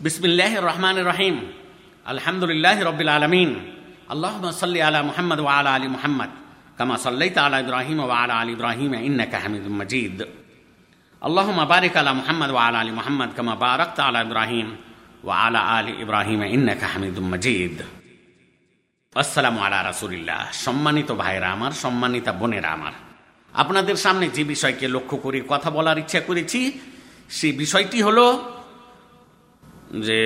বিসমিল্লাহ রহমান রহিম আলহামদুলিল্লাহ রবিল আলমিন আল্লাহ সাল্লি আলা মুহাম্মদ ওয়া আলা আলী মুহাম্মদ কামা সাল্লাইত আলা ইব্রাহিম ওয়া আলা আলী ইব্রাহিম ইন্নাকা হামিদুম মজিদ اللهم بارك على محمد وعلى ال محمد كما باركت على ابراهيم وعلى ال ابراهيم انك حميد مجيد আসসালামু আলা রাসূলিল্লাহ সম্মানিত ভাইরা আমার সম্মানিতা বোনেরা আমার আপনাদের সামনে যে বিষয়কে লক্ষ্য করে কথা বলার ইচ্ছা করেছি সেই বিষয়টি হলো যে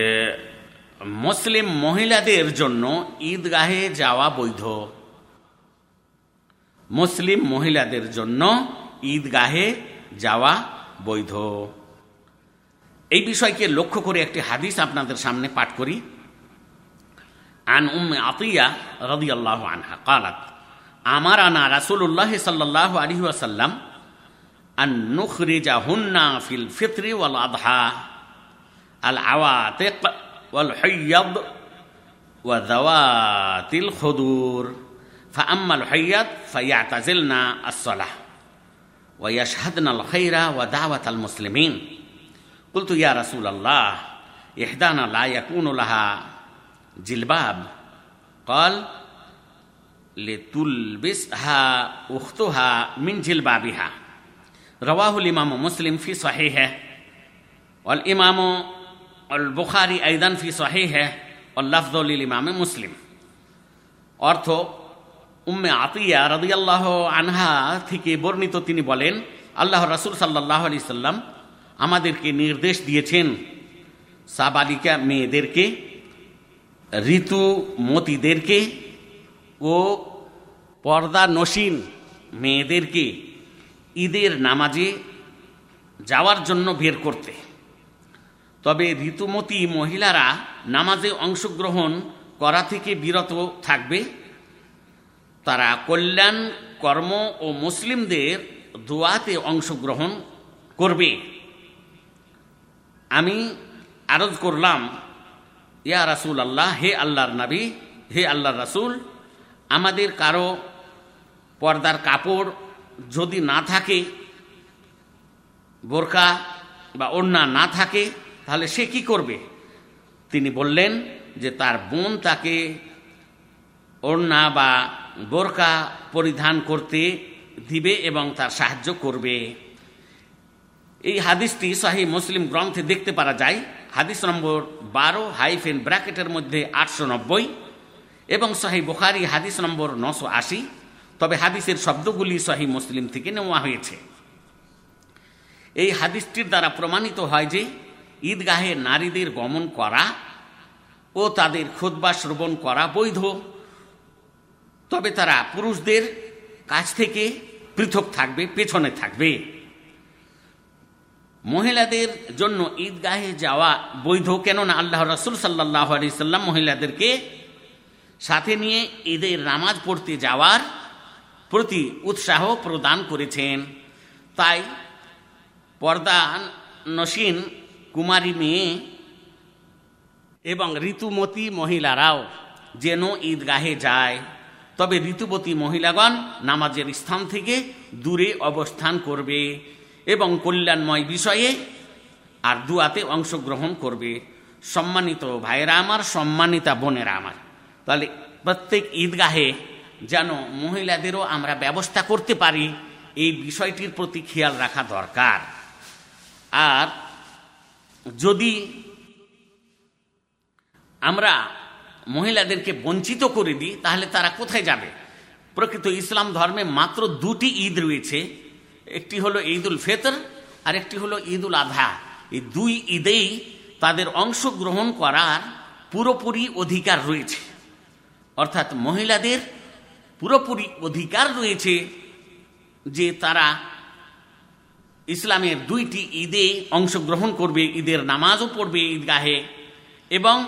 মুসলিম মহিলাদের জন্য ঈদগাহে যাওয়া বৈধ। মুসলিম মহিলাদের জন্য ঈদগাহে যাওয়া বৈধ। এই বিষয়কে লক্ষ্য করে একটি হাদিস আপনাদের সামনে পাঠ করি। আন উম্মে আতিয়া রদি আল্লাহ আনহা কালাত, আমার আনা রাসুল্লাহ সাল্লাহ আলহি আসাল্লাম আন নুখরিজা হুন্না ফিল ফিতরি ওয়াল আধা العواتق والحيض وذوات الخدور. فأما الحيض فيعتزلن الصلاة ويشهدن الخير ودعوة المسلمين. قلت يا رسول الله إحدانا لا يكون لها جلباب. قال لتلبسها أختها من جلبابها. رواه الإمام مسلم في صحيحه. والإمام বুখারি আইদান ফি সহি হ্যাঁ অল্লাফদুল ইমামে মুসলিম অর্থ উম্মে আতিয়া আল্লাহ আনহা থেকে বর্ণিত তিনি বলেন আল্লাহ রাসুল সাল্লাহ আলি সাল্লাম আমাদেরকে নির্দেশ দিয়েছেন সাবালিকা মেয়েদেরকে ঋতু মতিদেরকে ও পর্দা নসীন মেয়েদেরকে ঈদের নামাজে যাওয়ার জন্য বের করতে তবে ঋতুমতী মহিলারা নামাজে অংশগ্রহণ করা থেকে বিরত থাকবে। তারা কল্যাণ কর্ম ও মুসলিমদের দোয়াতে অংশগ্রহণ করবে। আমি আরজ করলাম, ইয়া রাসুল আল্লাহ হে আল্লাহর নাবি, হে আল্লাহর রাসুল, আমাদের কারও পর্দার কাপড় যদি না থাকে বোরকা বা ওড়না না থাকে তাহলে সে কি করবে? তিনি বললেন যে তার বোন তাকে ওড়না বা বোরকা পরিধান করতে দিবে এবং তার সাহায্য করবে। এই হাদিসটি শাহি মুসলিম গ্রন্থে দেখতে পারা যায়। হাদিস নম্বর বারো হাইফেন ব্র্যাকেটের মধ্যে আটশো নব্বই এবং শাহি বুখারি হাদিস নম্বর নশো আশি। তবে হাদিসের শব্দগুলি শাহি মুসলিম থেকে নেওয়া হয়েছে। এই হাদিসটির দ্বারা প্রমাণিত হয় যে ঈদগাহে নারীদের গমন করা ও তাদের খোদবা শ্রবণ করা বৈধ। তবে তারা পুরুষদের কাছ থেকে পৃথক থাকবে, পেছনে থাকবে। মহিলাদের জন্য ঈদগাহে যাওয়া বৈধ, কেননা আল্লাহ রসুল সাল্লাহ আলি সাল্লাম মহিলাদেরকে সাথে নিয়ে ঈদের নামাজ পড়তে যাওয়ার প্রতি উৎসাহ প্রদান করেছেন। তাই পর্দা নসীন কুমারী মেয়ে এবং ঋতুমতী মহিলারাও যেন ঈদগাহে যায়। তবে ঋতুবতী মহিলাগণ নামাজের স্থান থেকে দূরে অবস্থান করবে এবং কল্যাণময় বিষয়ে আর দুয়াতে অংশগ্রহণ করবে। সম্মানিত ভাইয়েরা আমার, সম্মানিতা বোনেরা আমার, তাহলে প্রত্যেক ঈদগাহে যেন মহিলাদেরও আমরা ব্যবস্থা করতে পারি, এই বিষয়টির প্রতি খেয়াল রাখা দরকার। আর যদি আমরা মহিলাদেরকে বঞ্চিত করে দিই, তাহলে তারা কোথায় যাবে? প্রকৃত ইসলাম ধর্মে মাত্র দুটি ঈদ রয়েছে। একটি হলো ঈদুল ফেতর আর একটি হলো ঈদুল আধা। এই দুই ঈদেই তাদের অংশগ্রহণ করার পুরোপুরি অধিকার রয়েছে। অর্থাৎ মহিলাদের পুরোপুরি অধিকার রয়েছে যে তারা ইসলামের দুইটি ঈদে অংশগ্রহণ করবে, ঈদের নামাজও পড়বে ঈদগাহে। এবং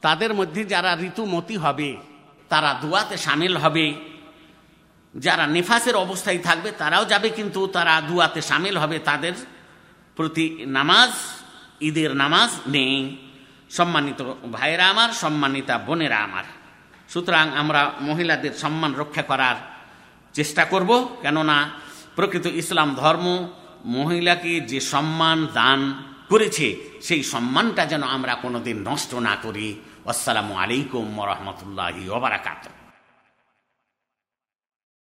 তাদের মধ্যে যারা ঋতুমতি হবে, তারা দুয়াতে সামিল হবে। যারা নেফাসের অবস্থায় থাকবে, তারাও যাবে, কিন্তু তারা দুয়াতে সামিল হবে। তাদের প্রতি নামাজ, ঈদের নামাজ নেই। সম্মানিত ভাইয়েরা আমার, সম্মানিতা বোনেরা আমার। সুতরাং আমরা মহিলাদের সম্মান রক্ষা করার চেষ্টা করব। কেননা প্রকৃত ইসলাম ধর্ম মহিলাকে যে সম্মান দান করেছে, সেই সম্মানটা যেন আমরা কোনোদিন নষ্ট না করি। আসসালামু আলাইকুম রহমতুল্লাহি ওবরাকাতুহ